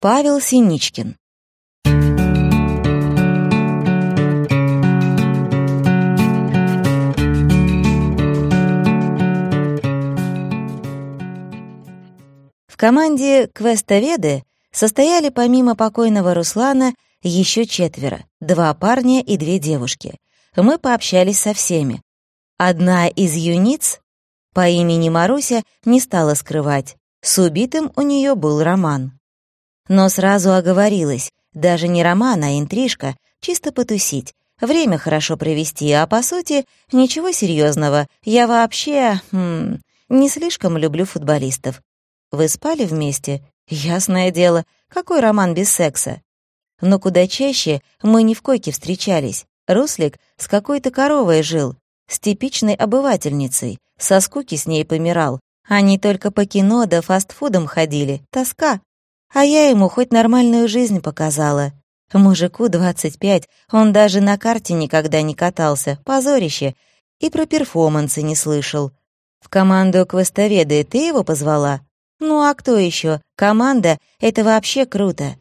Павел Синичкин. В команде «Квестоведы» состояли помимо покойного Руслана еще четверо, два парня и две девушки. Мы пообщались со всеми. Одна из юниц по имени Маруся не стала скрывать. С убитым у нее был роман. Но сразу оговорилась, даже не роман, а интрижка, чисто потусить, время хорошо провести, а по сути ничего серьезного. Я вообще, хм, не слишком люблю футболистов. Вы спали вместе? Ясное дело, какой роман без секса? Но куда чаще мы не в койке встречались. Руслик с какой-то коровой жил, с типичной обывательницей, со скуки с ней помирал. Они только по кино да фастфудам ходили, тоска. А я ему хоть нормальную жизнь показала. Мужику 25, он даже на карте никогда не катался, позорище, и про перформансы не слышал. В команду квестоведы ты его позвала? Ну а кто еще? Команда — это вообще круто.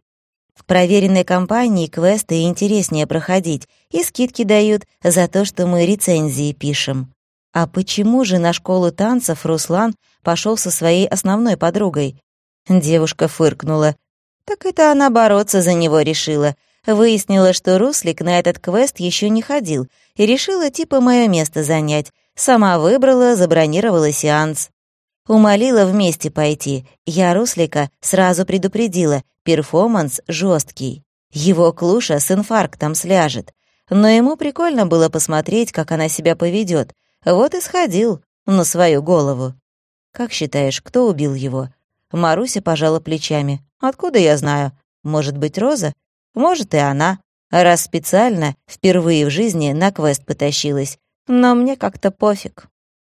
В проверенной компании квесты интереснее проходить, и скидки дают за то, что мы рецензии пишем. А почему же на школу танцев Руслан пошел со своей основной подругой? Девушка фыркнула. Так это она бороться за него решила. Выяснила, что Руслик на этот квест еще не ходил, и решила типа мое место занять. Сама выбрала, забронировала сеанс. Умолила вместе пойти. Я Руслика сразу предупредила, перформанс жесткий. Его клуша с инфарктом сляжет. Но ему прикольно было посмотреть, как она себя поведет. Вот и сходил на свою голову. Как считаешь, кто убил его? Маруся пожала плечами. «Откуда я знаю? Может быть, Роза? Может, и она. Раз специально, впервые в жизни на квест потащилась. Но мне как-то пофиг».